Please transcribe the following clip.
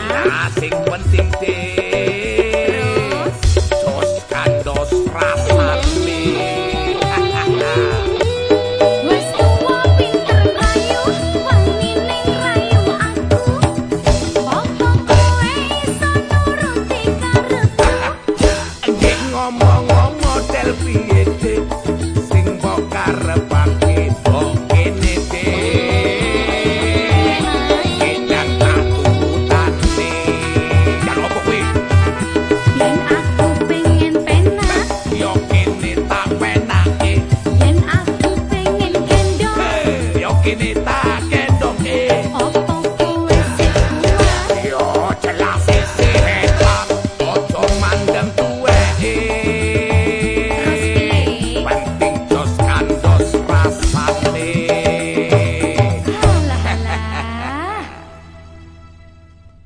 Hacen cuando